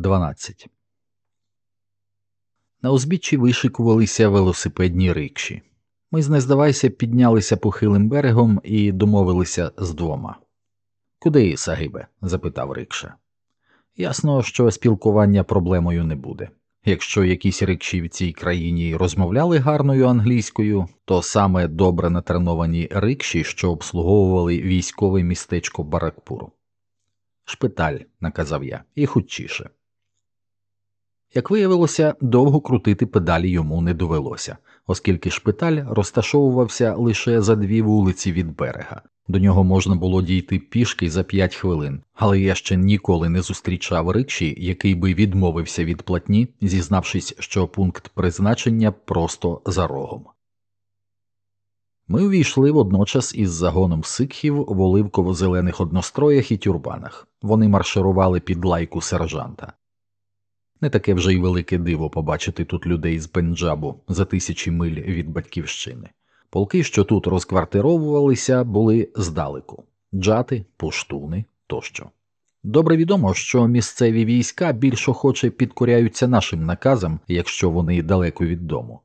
12. На узбіччі вишикувалися велосипедні рикші. Ми, знездавайся, піднялися похилим берегом і домовилися з двома. Куди, Сагибе? запитав рикша. Ясно, що спілкування проблемою не буде. Якщо якісь рикші в цій країні розмовляли гарною англійською, то саме добре натреновані рикші, що обслуговували військове містечко Баракпуру. Шпиталь, наказав я, і хутчіше. Як виявилося, довго крутити педалі йому не довелося, оскільки шпиталь розташовувався лише за дві вулиці від берега. До нього можна було дійти пішки за п'ять хвилин, але я ще ніколи не зустрічав рикші, який би відмовився від платні, зізнавшись, що пункт призначення просто за рогом. Ми увійшли водночас із загоном сикхів в оливково-зелених одностроях і тюрбанах. Вони марширували під лайку сержанта. Не таке вже й велике диво побачити тут людей з Пенджабу за тисячі миль від батьківщини. Полки, що тут розквартировувалися, були здалеку джати, пуштуни тощо. Добре відомо, що місцеві війська більш охоче підкоряються нашим наказам, якщо вони далеко від дому.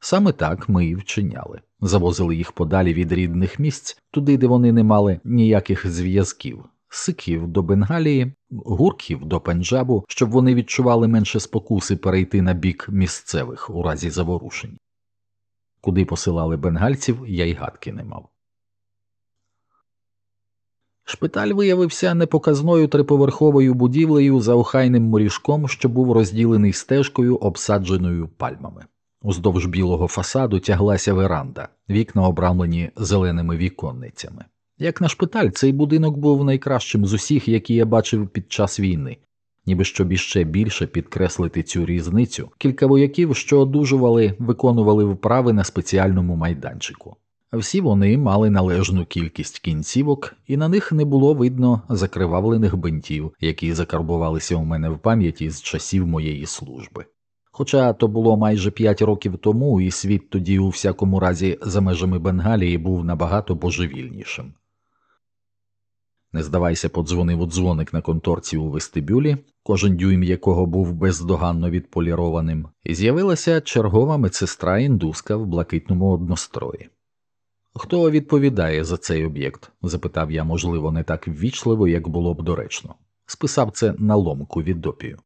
Саме так ми і вчиняли, завозили їх подалі від рідних місць, туди, де вони не мали ніяких зв'язків, сиків до Бенгалії, гурків до Пенджабу, щоб вони відчували менше спокуси перейти на бік місцевих у разі заворушень. Куди посилали бенгальців, я й гадки не мав. Шпиталь виявився непоказною триповерховою будівлею за охайним моріжком, що був розділений стежкою, обсадженою пальмами. Уздовж білого фасаду тяглася веранда, вікна обрамлені зеленими віконницями. Як на шпиталь, цей будинок був найкращим з усіх, які я бачив під час війни, ніби щоб іще більше підкреслити цю різницю, кілька вояків, що одужували, виконували вправи на спеціальному майданчику. Всі вони мали належну кількість кінцівок, і на них не було видно закривавлених бинтів, які закарбувалися у мене в пам'яті з часів моєї служби. Хоча то було майже п'ять років тому, і світ тоді, у всякому разі, за межами Бенгалії був набагато божевільнішим. Не здавайся, подзвонив у дзвоник на конторці у вестибюлі, кожен дюйм якого був бездоганно відполірованим, і з'явилася чергова медсестра індуска в блакитному однострої. Хто відповідає за цей об'єкт? запитав я, можливо, не так ввічливо, як було б доречно. Списав це на ломку від допію.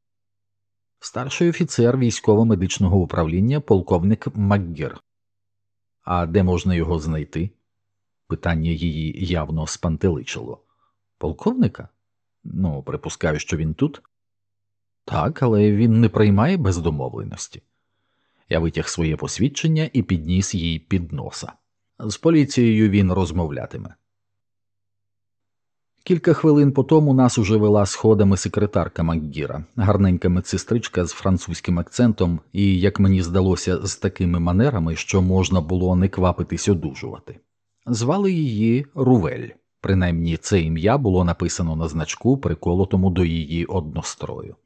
Старший офіцер військово-медичного управління, полковник Макгір. А де можна його знайти? Питання її явно спантеличило. Полковника? Ну, припускаю, що він тут. Так, але він не приймає без домовленості. Я витяг своє посвідчення і підніс їй під носа. З поліцією він розмовлятиме. Кілька хвилин по тому нас уже вела сходами секретарка Макгіра, гарненька медсестричка з французьким акцентом і, як мені здалося, з такими манерами, що можна було не квапитись одужувати. Звали її Рувель. Принаймні це ім'я було написано на значку, приколотому до її однострою.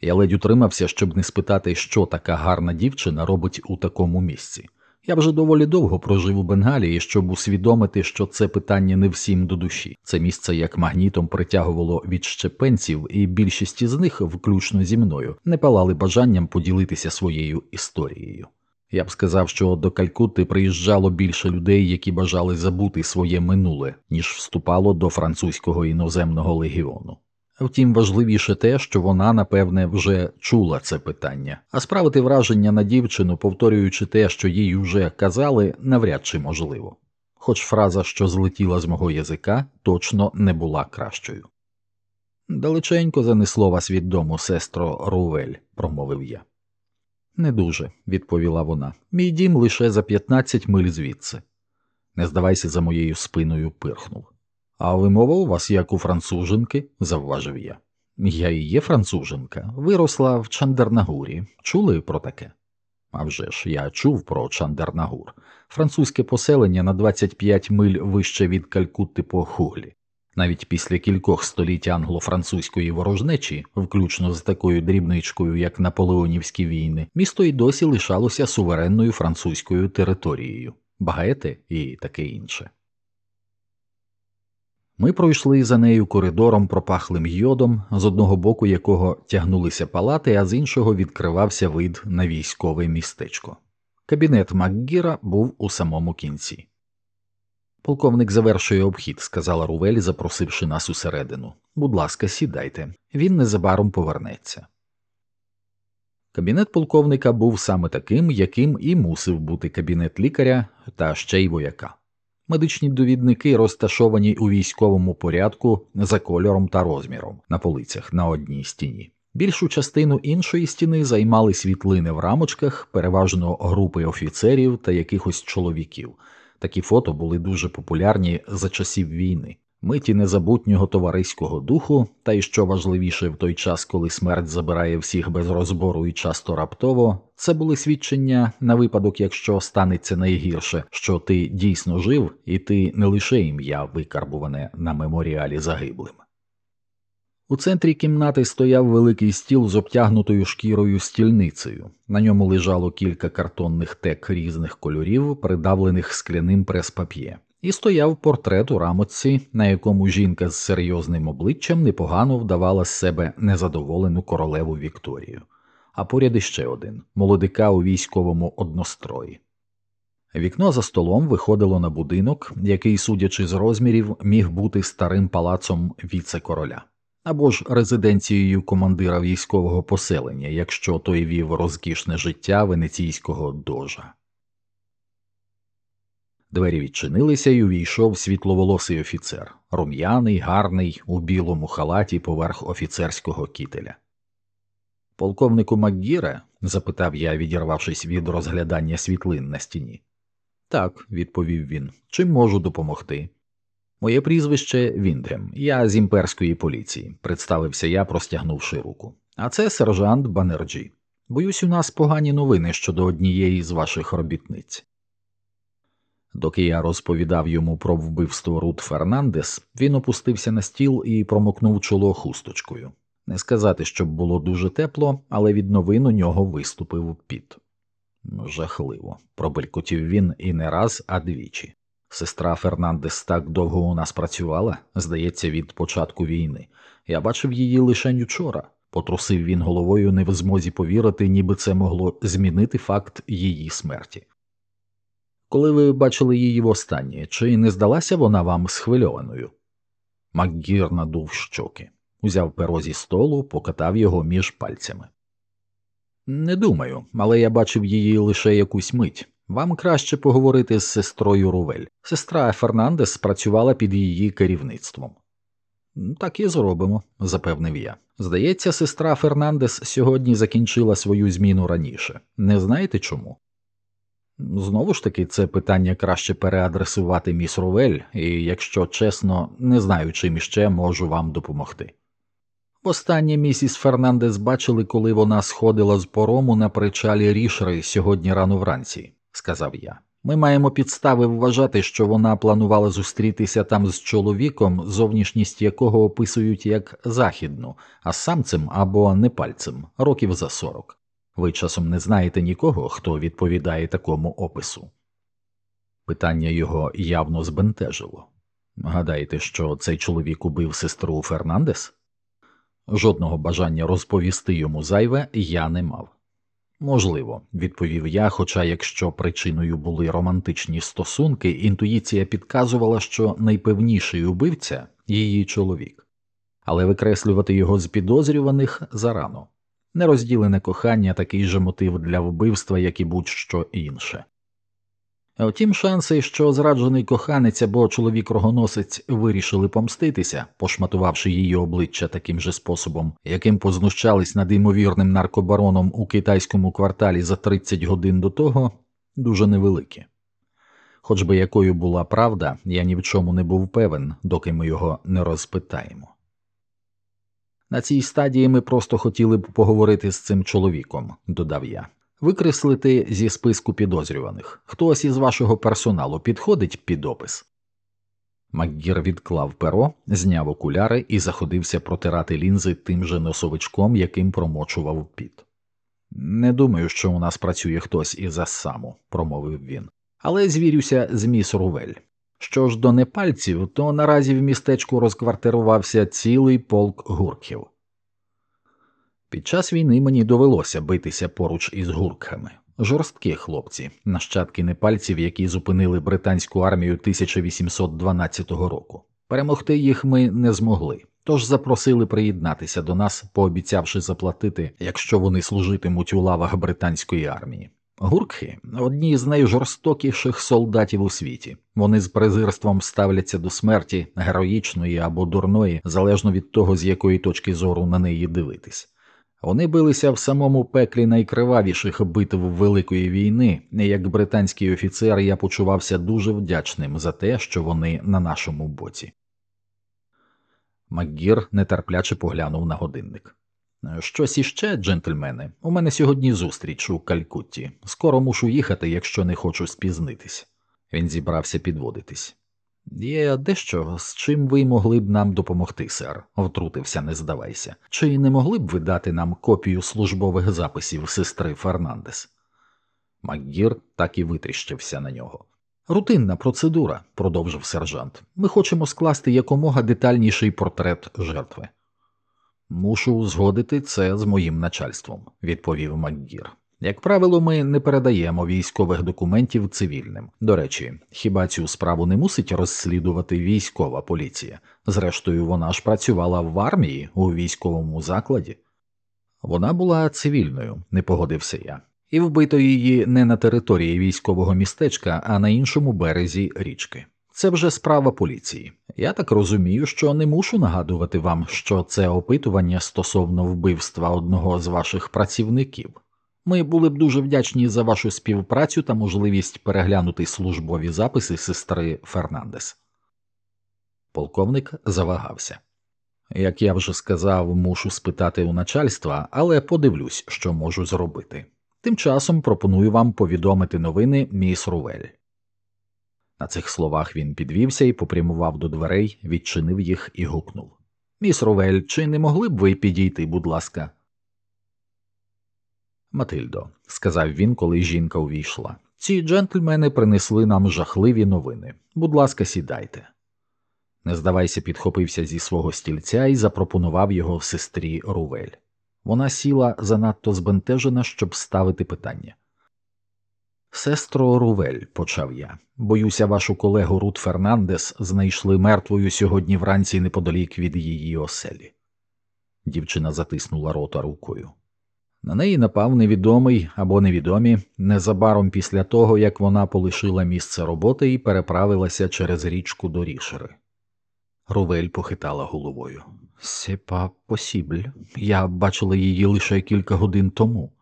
Я ледь утримався, щоб не спитати, що така гарна дівчина робить у такому місці. Я вже доволі довго прожив у Бенгалії, щоб усвідомити, що це питання не всім до душі. Це місце як магнітом притягувало відщепенців, і більшість із них, включно зі мною, не палали бажанням поділитися своєю історією. Я б сказав, що до Калькутти приїжджало більше людей, які бажали забути своє минуле, ніж вступало до французького іноземного легіону. Втім, важливіше те, що вона, напевне, вже чула це питання, а справити враження на дівчину, повторюючи те, що їй уже казали, навряд чи можливо. Хоч фраза, що злетіла з мого язика, точно не була кращою. Далеченько занесло вас від дому, сестро Рувель, промовив я. Не дуже, відповіла вона. Мій дім лише за 15 миль звідси. Не здавайся за моєю спиною, пирхнув. А вимова у вас як у француженки, завважив я. Я і є француженка, виросла в Чандернагурі. Чули про таке? А вже ж, я чув про Чандернагур, французьке поселення на 25 миль вище від Калькутти по Хуглі. Навіть після кількох століть англо-французької ворожнечі, включно з такою дрібничкою, як Наполеонівські війни, місто й досі лишалося суверенною французькою територією, багете і таке інше. Ми пройшли за нею коридором пропахлим йодом, з одного боку якого тягнулися палати, а з іншого відкривався вид на військове містечко. Кабінет Макгіра був у самому кінці. Полковник завершує обхід, сказала Рувель, запросивши нас усередину. Будь ласка, сідайте, він незабаром повернеться. Кабінет полковника був саме таким, яким і мусив бути кабінет лікаря та ще й вояка. Медичні довідники розташовані у військовому порядку за кольором та розміром на полицях на одній стіні. Більшу частину іншої стіни займали світлини в рамочках, переважно групи офіцерів та якихось чоловіків. Такі фото були дуже популярні за часів війни миті незабутнього товариського духу, та й що важливіше в той час, коли смерть забирає всіх без розбору і часто раптово, це були свідчення на випадок, якщо станеться найгірше, що ти дійсно жив, і ти не лише ім'я викарбуване на меморіалі загиблим. У центрі кімнати стояв великий стіл з обтягнутою шкірою стільницею. На ньому лежало кілька картонних тек різних кольорів, придавлених скляним прес-пап'є і стояв портрет у рамочці, на якому жінка з серйозним обличчям непогано вдавала з себе незадоволену королеву Вікторію, а поряд іще один молодика у військовому однострої. Вікно за столом виходило на будинок, який, судячи з розмірів, міг бути старим палацом віце-короля або ж резиденцією командира військового поселення, якщо той вів розкішне життя венеційського дожа. Двері відчинилися і увійшов світловолосий офіцер, рум'яний, гарний, у білому халаті поверх офіцерського кітеля. Полковнику Макгіре? запитав я, відірвавшись від розглядання світлин на стіні. Так, відповів він. Чим можу допомогти? Моє прізвище Віндгем, я з імперської поліції, представився я, простягнувши руку. А це сержант Банерджі. Боюсь, у нас погані новини щодо однієї з ваших робітниць. Доки я розповідав йому про вбивство Рут Фернандес, він опустився на стіл і промокнув чоло хусточкою. Не сказати, щоб було дуже тепло, але від новин у нього виступив піт. Жахливо, пробелькотів він і не раз, а двічі. Сестра Фернандес так довго у нас працювала, здається, від початку війни. Я бачив її лише вчора. Потрусив він головою, не в змозі повірити, ніби це могло змінити факт її смерті. Коли ви бачили її востаннє, чи не здалася вона вам схвильованою? Макгір надув щоки, узяв перо зі столу, покатав його між пальцями. Не думаю, але я бачив її лише якусь мить. Вам краще поговорити з сестрою Рувель. Сестра Фернандес працювала під її керівництвом. Так і зробимо, запевнив я. Здається, сестра Фернандес сьогодні закінчила свою зміну раніше. Не знаєте чому? Знову ж таки, це питання краще переадресувати міс Рувель, і, якщо чесно, не знаю, чим іще можу вам допомогти. Востаннє місіс Фернандес бачили, коли вона сходила з порому на причалі рішери сьогодні рано вранці, сказав я. Ми маємо підстави вважати, що вона планувала зустрітися там з чоловіком, зовнішність якого описують як західну, а самцем або непальцем, років за сорок. Ви часом не знаєте нікого, хто відповідає такому опису. Питання його явно збентежило. Гадаєте, що цей чоловік убив сестру Фернандес? Жодного бажання розповісти йому зайве я не мав. Можливо, відповів я, хоча якщо причиною були романтичні стосунки, інтуїція підказувала, що найпевніший убивця її чоловік, але викреслювати його з підозрюваних зарано. Нерозділене кохання такий же мотив для вбивства, як і будь-що інше. Втім, шанси, що зраджений коханець або чоловік рогоносець вирішили помститися, пошматувавши її обличчя таким же способом, яким познущались над ймовірним наркобароном у китайському кварталі за 30 годин до того, дуже невеликі. Хоч би якою була правда, я ні в чому не був певен, доки ми його не розпитаємо. На цій стадії ми просто хотіли б поговорити з цим чоловіком, додав я. Викреслити зі списку підозрюваних. Хтось із вашого персоналу підходить під опис. Макгір відклав перо, зняв окуляри і заходився протирати лінзи тим же носовичком, яким промочував піт. Не думаю, що у нас працює хтось із Ассаму, промовив він, але звірюся з міс Рувель. Що ж до непальців, то наразі в містечку розквартирувався цілий полк гурків. Під час війни мені довелося битися поруч із гурками. Жорсткі хлопці, нащадки непальців, які зупинили британську армію 1812 року. Перемогти їх ми не змогли, тож запросили приєднатися до нас, пообіцявши заплатити, якщо вони служитимуть у лавах британської армії. Гуркхи одні з найжорстокіших солдатів у світі. Вони з презирством ставляться до смерті героїчної або дурної, залежно від того, з якої точки зору на неї дивитись. Вони билися в самому пеклі найкривавіших битв Великої війни, як британський офіцер я почувався дуже вдячним за те, що вони на нашому боці. Макгір нетерпляче поглянув на годинник. Щось іще, джентльмени, у мене сьогодні зустріч у Калькутті. Скоро мушу їхати, якщо не хочу спізнитись. Він зібрався підводитись. Є дещо, з чим ви могли б нам допомогти, сер, втрутився, не здавайся. Чи не могли б ви дати нам копію службових записів сестри Фернандес? Макгір так і витріщився на нього. Рутинна процедура, продовжив сержант. Ми хочемо скласти якомога детальніший портрет жертви. Мушу узгодити це з моїм начальством, відповів Макгір. Як правило, ми не передаємо військових документів цивільним. До речі, хіба цю справу не мусить розслідувати військова поліція? Зрештою, вона ж працювала в армії у військовому закладі. Вона була цивільною, не погодився я, і вбито її не на території військового містечка, а на іншому березі річки. Це вже справа поліції. Я так розумію, що не мушу нагадувати вам, що це опитування стосовно вбивства одного з ваших працівників. Ми були б дуже вдячні за вашу співпрацю та можливість переглянути службові записи сестри Фернандес. Полковник завагався. Як я вже сказав, мушу спитати у начальства, але подивлюсь, що можу зробити. Тим часом пропоную вам повідомити новини міс Рувель. На цих словах він підвівся і попрямував до дверей, відчинив їх і гукнув Міс Рувель, чи не могли б ви підійти, будь ласка? Матильдо, сказав він, коли жінка увійшла, ці джентльмени принесли нам жахливі новини. Будь ласка, сідайте. Не здавайся, підхопився зі свого стільця і запропонував його сестрі Рувель. Вона сіла занадто збентежена, щоб ставити питання. Сестро Рувель, почав я, боюся, вашу колегу Рут Фернандес знайшли мертвою сьогодні вранці неподалік від її оселі. Дівчина затиснула рота рукою. На неї напав невідомий або невідомі незабаром після того, як вона полишила місце роботи і переправилася через річку до рішери. Рувель похитала головою. Сепа посібль. Я бачила її лише кілька годин тому.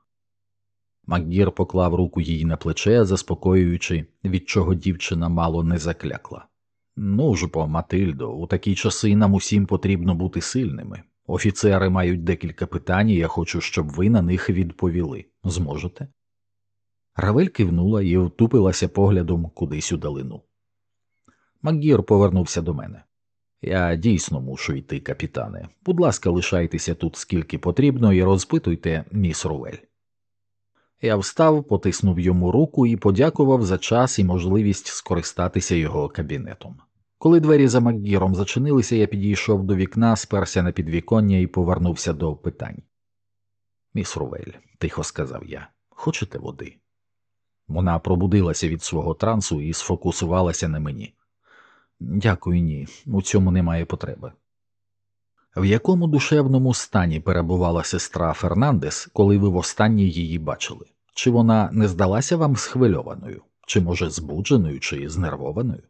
Макгір поклав руку їй на плече, заспокоюючи, від чого дівчина мало не заклякла. Ну ж бо, Матильдо, у такі часи нам усім потрібно бути сильними. Офіцери мають декілька питань, і я хочу, щоб ви на них відповіли. Зможете? Равель кивнула і втупилася поглядом кудись у далину. Макгір повернувся до мене. Я дійсно мушу йти, капітане. Будь ласка, лишайтеся тут скільки потрібно, і розпитуйте, міс Рувель. Я встав, потиснув йому руку і подякував за час і можливість скористатися його кабінетом. Коли двері за Макгіром зачинилися, я підійшов до вікна, сперся на підвіконня і повернувся до питань. Міс Рувель, тихо сказав я, хочете води? Вона пробудилася від свого трансу і сфокусувалася на мені. Дякую, ні, у цьому немає потреби. В якому душевному стані перебувала сестра Фернандес, коли ви востаннє її бачили? Чи вона не здалася вам схвильованою, чи, може, збудженою, чи знервованою?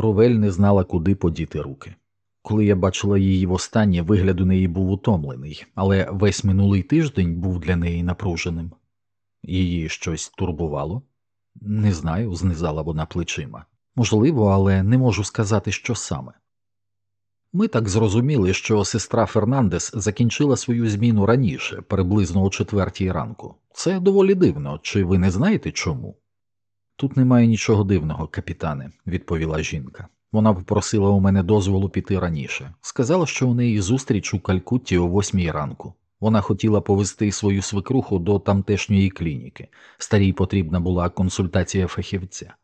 Рувель не знала, куди подіти руки. Коли я бачила її востаннє, вигляд у неї був утомлений, але весь минулий тиждень був для неї напруженим. Її щось турбувало? Не знаю, знизала вона плечима. Можливо, але не можу сказати, що саме. Ми так зрозуміли, що сестра Фернандес закінчила свою зміну раніше, приблизно о четвертій ранку. Це доволі дивно, чи ви не знаєте чому? Тут немає нічого дивного, капітане, відповіла жінка. Вона попросила у мене дозволу піти раніше. Сказала, що у неї зустріч у Калькутті о восьмій ранку. Вона хотіла повести свою свекруху до тамтешньої клініки. Старій потрібна була консультація фахівця.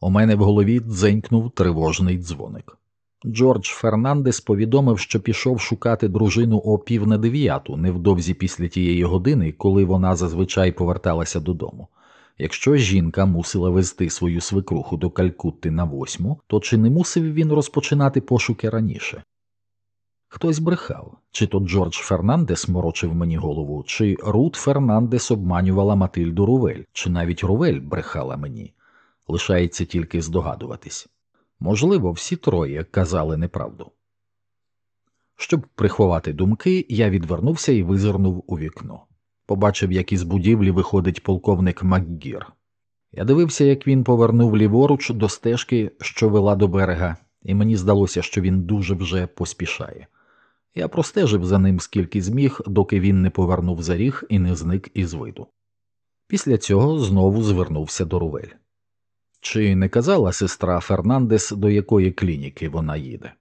У мене в голові дзенькнув тривожний дзвоник. Джордж Фернандес повідомив, що пішов шукати дружину о пів на дев'яту, невдовзі після тієї години, коли вона зазвичай поверталася додому. Якщо жінка мусила везти свою свекруху до Калькутти на восьму, то чи не мусив він розпочинати пошуки раніше? Хтось брехав, чи то Джордж Фернандес морочив мені голову, чи Рут Фернандес обманювала Матильду Рувель, чи навіть Рувель брехала мені. Лишається тільки здогадуватись. Можливо, всі троє казали неправду. Щоб приховати думки, я відвернувся і визирнув у вікно. Побачив, як із будівлі виходить полковник Макгір. Я дивився, як він повернув ліворуч до стежки, що вела до берега, і мені здалося, що він дуже вже поспішає. Я простежив за ним скільки зміг, доки він не повернув за ріг і не зник із виду. Після цього знову звернувся до Рувель. Чи не казала сестра Фернандес, до якої клініки вона їде?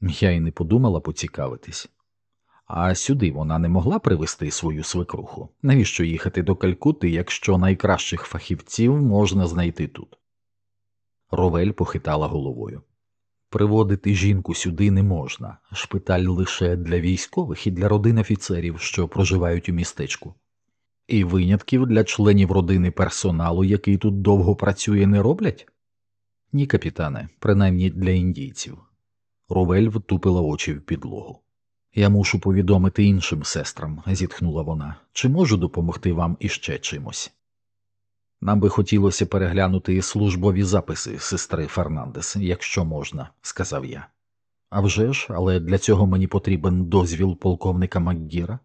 Я й не подумала поцікавитись. А сюди вона не могла привезти свою свекруху. Навіщо їхати до Калькути, якщо найкращих фахівців можна знайти тут? Ровель похитала головою. Приводити жінку сюди не можна, шпиталь лише для військових і для родин офіцерів, що проживають у містечку. І винятків для членів родини персоналу, який тут довго працює, не роблять? Ні, капітане, принаймні для індійців. Ровель втупила очі в підлогу. Я мушу повідомити іншим сестрам, зітхнула вона, чи можу допомогти вам іще чимось. Нам би хотілося переглянути службові записи сестри Фернандес, якщо можна, сказав я. «А вже ж, але для цього мені потрібен дозвіл полковника Макгіра.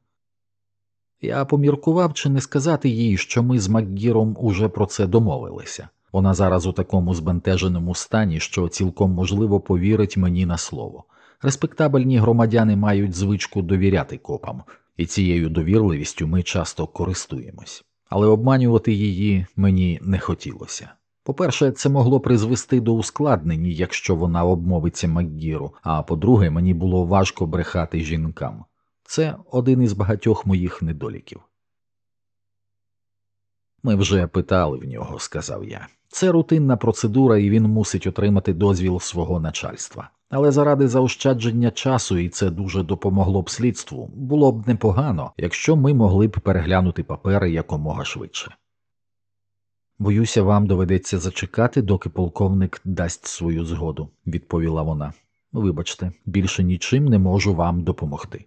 Я поміркував, чи не сказати їй, що ми з Макгіром уже про це домовилися. Вона зараз у такому збентеженому стані, що цілком можливо повірить мені на слово. Респектабельні громадяни мають звичку довіряти копам, і цією довірливістю ми часто користуємось, але обманювати її мені не хотілося. По-перше, це могло призвести до ускладнень, якщо вона обмовиться Макгіру, а по-друге, мені було важко брехати жінкам. Це один із багатьох моїх недоліків. Ми вже питали в нього, сказав я. Це рутинна процедура, і він мусить отримати дозвіл свого начальства. Але заради заощадження часу, і це дуже допомогло б слідству, було б непогано, якщо ми могли б переглянути папери якомога швидше. Боюся, вам доведеться зачекати, доки полковник дасть свою згоду, відповіла вона. Вибачте, більше нічим не можу вам допомогти.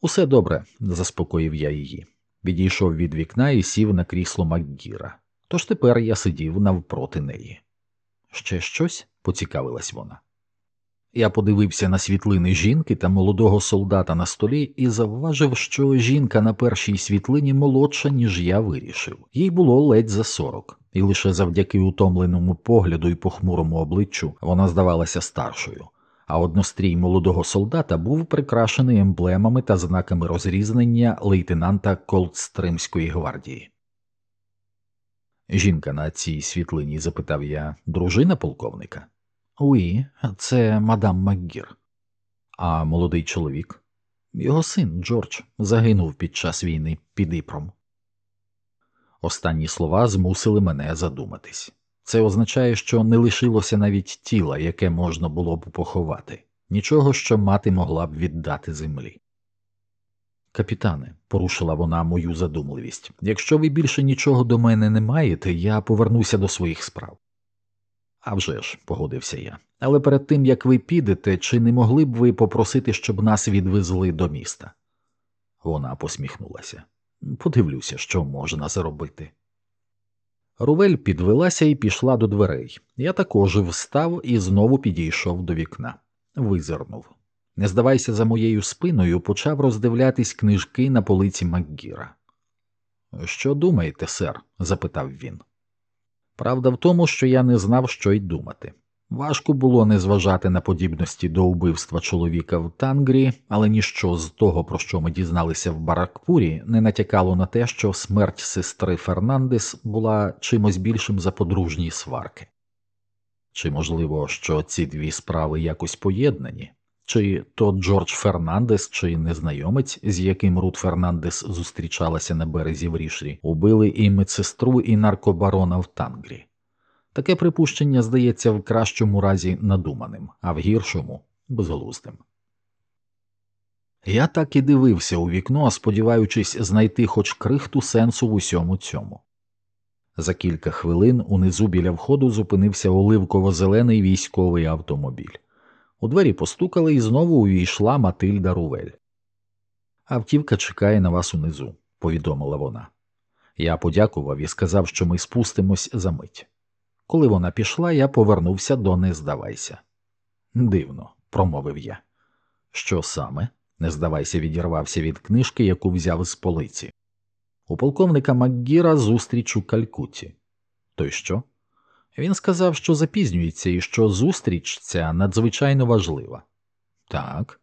Усе добре, заспокоїв я її. Відійшов від вікна і сів на крісло Макгіра. Тож тепер я сидів навпроти неї. Ще щось? поцікавилась вона. Я подивився на світлини жінки та молодого солдата на столі і завважив, що жінка на першій світлині молодша, ніж я вирішив. Їй було ледь за сорок, і лише завдяки утомленому погляду і похмурому обличчю вона здавалася старшою, а однострій молодого солдата був прикрашений емблемами та знаками розрізнення лейтенанта Колдстримської гвардії. Жінка на цій світлині запитав я дружина полковника. Уї, це мадам Макгір. А молодий чоловік, його син Джордж, загинув під час війни під Іпром. Останні слова змусили мене задуматись. Це означає, що не лишилося навіть тіла, яке можна було б поховати, нічого, що мати могла б віддати землі. Капітане, порушила вона мою задумливість, якщо ви більше нічого до мене не маєте, я повернуся до своїх справ. «А вже ж», – погодився я. Але перед тим як ви підете, чи не могли б ви попросити, щоб нас відвезли до міста? Вона посміхнулася. Подивлюся, що можна зробити. Рувель підвелася і пішла до дверей. Я також встав і знову підійшов до вікна. Визирнув. Не здавайся за моєю спиною, почав роздивлятись книжки на полиці Макгіра. Що думаєте, сер? запитав він. Правда в тому, що я не знав, що й думати. Важко було не зважати на подібності до убивства чоловіка в Тангрі, але ніщо з того, про що ми дізналися в Баракпурі, не натякало на те, що смерть сестри Фернандес була чимось більшим за подружні сварки. Чи можливо, що ці дві справи якось поєднані? Чи то Джордж Фернандес, чи незнайомець, з яким Рут Фернандес зустрічалася на березі в Рішрі, убили і медсестру, і наркобарона в Тангрі? Таке припущення здається в кращому разі надуманим, а в гіршому безглуздим. Я так і дивився у вікно, сподіваючись знайти хоч крихту сенсу в усьому цьому. За кілька хвилин унизу біля входу зупинився оливково-зелений військовий автомобіль. У двері постукали і знову увійшла Матильда Рувель. Автівка чекає на вас унизу, повідомила вона. Я подякував і сказав, що ми спустимось за мить. Коли вона пішла, я повернувся до не здавайся. Дивно, промовив я. Що саме? Не здавайся, відірвався від книжки, яку взяв з полиці. У полковника Макгіра зустріч у Калькутті. То й що? Він сказав, що запізнюється і що зустріч ця надзвичайно важлива. Так.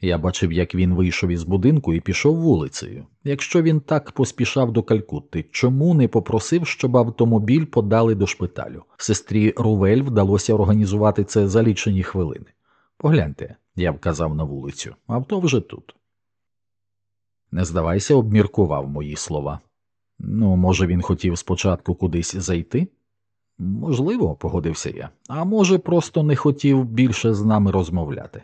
Я бачив, як він вийшов із будинку і пішов вулицею. Якщо він так поспішав до Калькутти, чому не попросив, щоб автомобіль подали до шпиталю? Сестрі Рувель вдалося організувати це за лічені хвилини. Погляньте, я вказав на вулицю, авто вже тут. Не здавайся, обміркував мої слова. Ну, може, він хотів спочатку кудись зайти? Можливо, погодився я, а може, просто не хотів більше з нами розмовляти.